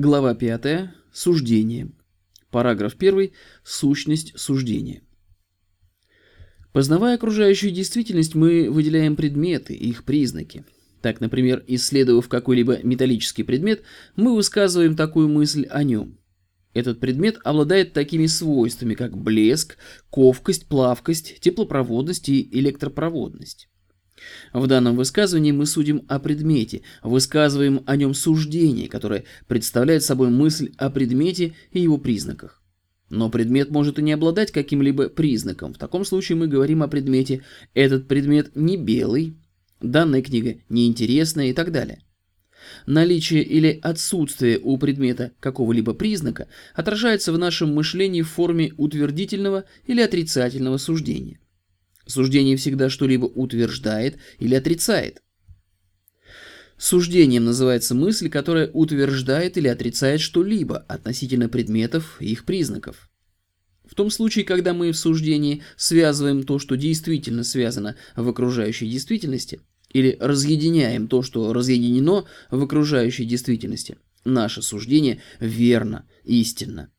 Глава 5. Суждение. Параграф 1. Сущность суждения. Познавая окружающую действительность, мы выделяем предметы и их признаки. Так, например, исследовав какой-либо металлический предмет, мы высказываем такую мысль о нем. Этот предмет обладает такими свойствами, как блеск, ковкость, плавкость, теплопроводность и электропроводность. В данном высказывании мы судим о предмете, высказываем о нем суждение, которое представляет собой мысль о предмете и его признаках. Но предмет может и не обладать каким-либо признаком. В таком случае мы говорим о предмете «этот предмет не белый», «данная книга неинтересная» и так далее. Наличие или отсутствие у предмета какого-либо признака отражается в нашем мышлении в форме утвердительного или отрицательного суждения. Суждение всегда что-либо утверждает или отрицает. Суждением называется мысль, которая утверждает или отрицает что-либо относительно предметов и их признаков. В том случае, когда мы в суждении связываем то, что действительно связано в окружающей действительности, или разъединяем то, что разъединено в окружающей действительности, наше суждение верно, истинно.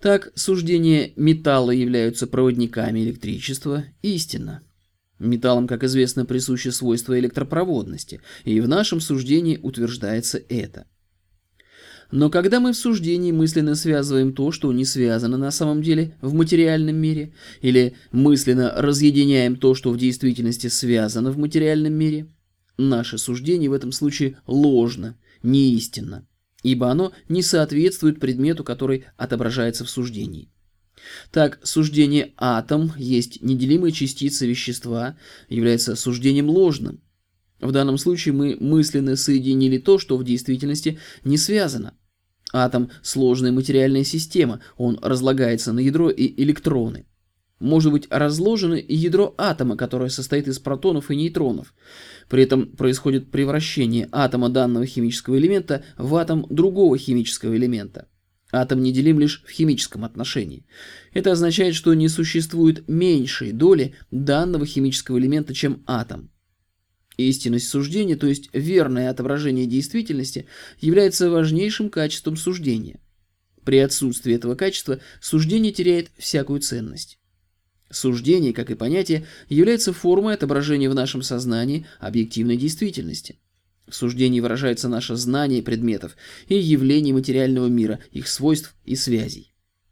Так, суждения металла являются проводниками электричества истинно. Металлам, как известно, присуще свойство электропроводности, и в нашем суждении утверждается это. Но когда мы в суждении мысленно связываем то, что не связано на самом деле в материальном мире, или мысленно разъединяем то, что в действительности связано в материальном мире, наше суждение в этом случае ложно, неистинно ибо оно не соответствует предмету, который отображается в суждении. Так, суждение «атом» есть неделимая частица вещества, является суждением ложным. В данном случае мы мысленно соединили то, что в действительности не связано. Атом – сложная материальная система, он разлагается на ядро и электроны. Может быть разложено и ядро атома, которое состоит из протонов и нейтронов. При этом происходит превращение атома данного химического элемента в атом другого химического элемента. Атом неделим лишь в химическом отношении. Это означает, что не существует меньшей доли данного химического элемента, чем атом. Истинность суждения, то есть верное отображение действительности, является важнейшим качеством суждения. При отсутствии этого качества суждение теряет всякую ценность. Суждение, как и понятие, является формой отображения в нашем сознании объективной действительности. В суждении выражается наше знание предметов и явлений материального мира, их свойств и связей.